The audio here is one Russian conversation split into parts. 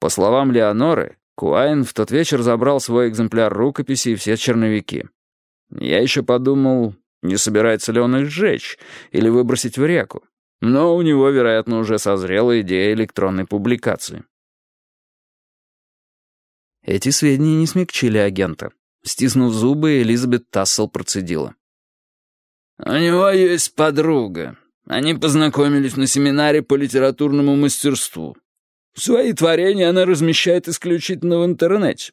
По словам Леоноры, Куайн в тот вечер забрал свой экземпляр рукописи и все черновики. Я еще подумал, не собирается ли он их сжечь или выбросить в реку. Но у него, вероятно, уже созрела идея электронной публикации. Эти сведения не смягчили агента. Стиснув зубы, Элизабет Тассел процедила. «У него есть подруга. Они познакомились на семинаре по литературному мастерству. Свои творения она размещает исключительно в интернете.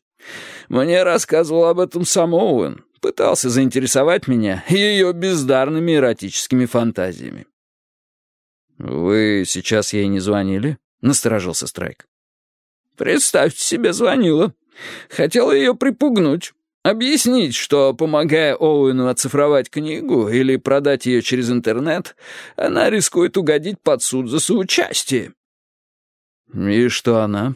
Мне рассказывал об этом сам Оуэн. Пытался заинтересовать меня ее бездарными эротическими фантазиями. «Вы сейчас ей не звонили?» — насторожился Страйк. «Представьте себе, звонила. Хотела ее припугнуть. Объяснить, что, помогая Оуэну оцифровать книгу или продать ее через интернет, она рискует угодить под суд за соучастие. «И что она?»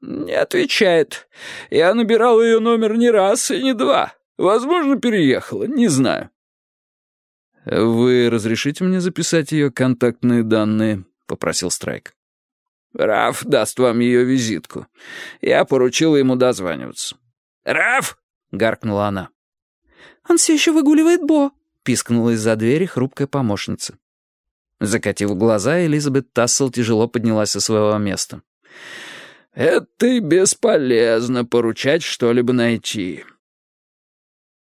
«Не отвечает. Я набирал ее номер не раз и не два. Возможно, переехала, не знаю». «Вы разрешите мне записать ее контактные данные?» — попросил Страйк. «Раф даст вам ее визитку. Я поручила ему дозваниваться». «Раф!» — гаркнула она. «Он все еще выгуливает Бо», — пискнула из-за двери хрупкая помощница. Закатив глаза, Элизабет Тассел тяжело поднялась со своего места. «Это и бесполезно поручать что-либо найти».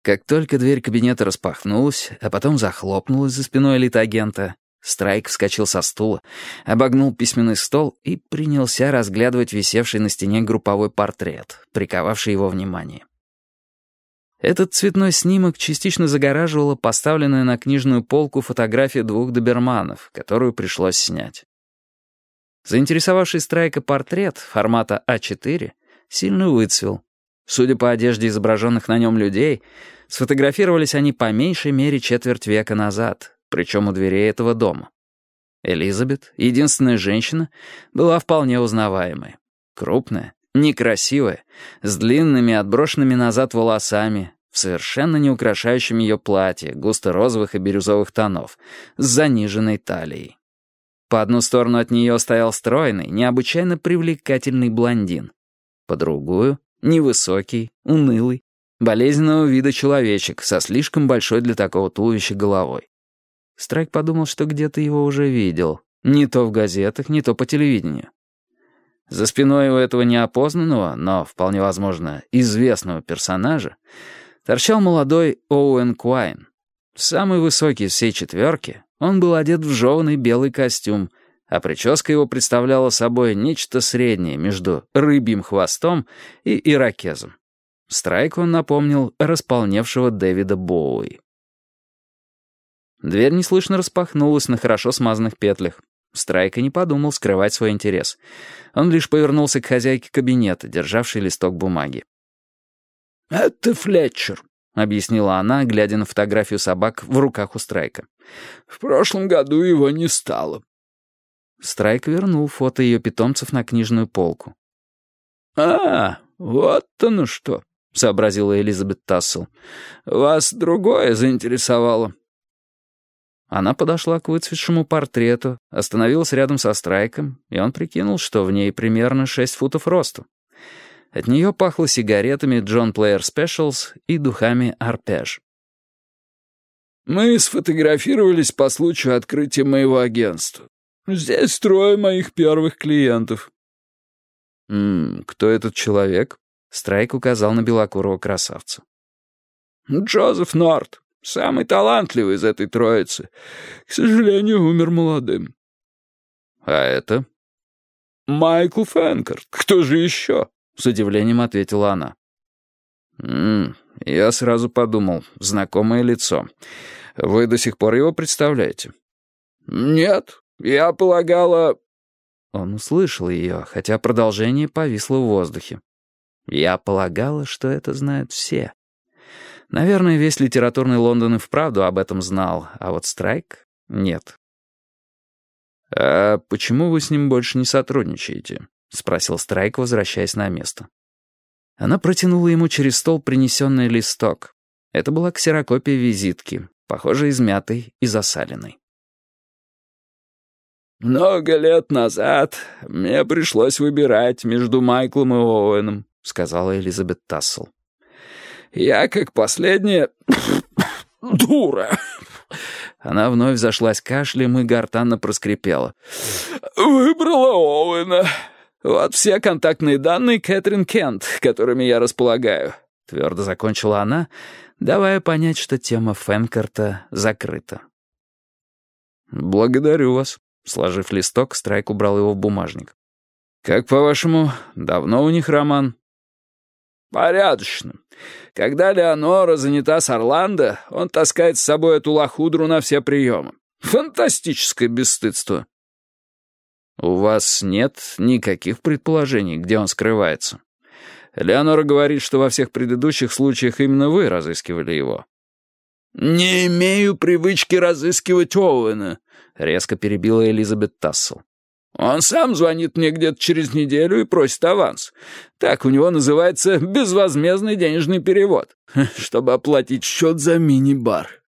Как только дверь кабинета распахнулась, а потом захлопнулась за спиной элитагента, Страйк вскочил со стула, обогнул письменный стол и принялся разглядывать висевший на стене групповой портрет, приковавший его внимание. Этот цветной снимок частично загораживала поставленная на книжную полку фотография двух доберманов, которую пришлось снять. Заинтересовавший Страйка портрет формата А4 сильно выцвел. Судя по одежде изображенных на нем людей, сфотографировались они по меньшей мере четверть века назад, причем у дверей этого дома. Элизабет, единственная женщина, была вполне узнаваемой. Крупная, некрасивая, с длинными отброшенными назад волосами, в совершенно не украшающем ее платье, густо-розовых и бирюзовых тонов, с заниженной талией. По одну сторону от нее стоял стройный, необычайно привлекательный блондин. По другую — невысокий, унылый, болезненного вида человечек со слишком большой для такого туловища головой. Страйк подумал, что где-то его уже видел. Не то в газетах, не то по телевидению. За спиной у этого неопознанного, но, вполне возможно, известного персонажа торчал молодой Оуэн Куайн. Самый высокий из всей четверки, он был одет в жеванный белый костюм, а прическа его представляла собой нечто среднее между рыбьим хвостом и иракезом. Страйк он напомнил располневшего Дэвида Боуи. Дверь неслышно распахнулась на хорошо смазанных петлях. Страйка не подумал скрывать свой интерес. Он лишь повернулся к хозяйке кабинета, державшей листок бумаги. «Это Флетчер», — объяснила она, глядя на фотографию собак в руках у Страйка. «В прошлом году его не стало». Страйк вернул фото ее питомцев на книжную полку. «А, вот оно что», — сообразила Элизабет Тассел. «Вас другое заинтересовало». Она подошла к выцветшему портрету, остановилась рядом со Страйком, и он прикинул, что в ней примерно шесть футов росту. От нее пахло сигаретами John Player Specials и духами Арпеж. «Мы сфотографировались по случаю открытия моего агентства. Здесь трое моих первых клиентов». «М -м, «Кто этот человек?» Страйк указал на белокурого красавца. «Джозеф Норт. Самый талантливый из этой троицы. К сожалению, умер молодым. А это? Майкл Фэнкарт. Кто же еще? С удивлением ответила она. «М я сразу подумал, знакомое лицо. Вы до сих пор его представляете? Нет, я полагала... Он услышал ее, хотя продолжение повисло в воздухе. Я полагала, что это знают все. Наверное, весь литературный Лондон и вправду об этом знал, а вот Страйк — нет. «А почему вы с ним больше не сотрудничаете?» — спросил Страйк, возвращаясь на место. Она протянула ему через стол принесенный листок. Это была ксерокопия визитки, похоже, измятой и засаленной. «Много лет назад мне пришлось выбирать между Майклом и Оуэном», — сказала Элизабет Тассел. «Я, как последняя дура...» Она вновь зашлась кашлем и гортанно проскрипела. «Выбрала Оуэна. Вот все контактные данные Кэтрин Кент, которыми я располагаю», — твердо закончила она, давая понять, что тема Фэнкарта закрыта. «Благодарю вас», Сложив листок, Страйк убрал его в бумажник. «Как, по-вашему, давно у них роман?» «Порядочно. Когда Леонора занята с Орландо, он таскает с собой эту лохудру на все приемы. Фантастическое бесстыдство». «У вас нет никаких предположений, где он скрывается?» Леонора говорит, что во всех предыдущих случаях именно вы разыскивали его. «Не имею привычки разыскивать Оуэна», — резко перебила Элизабет Тассел. «Он сам звонит мне где-то через неделю и просит аванс. Так у него называется безвозмездный денежный перевод, чтобы оплатить счет за мини-бар».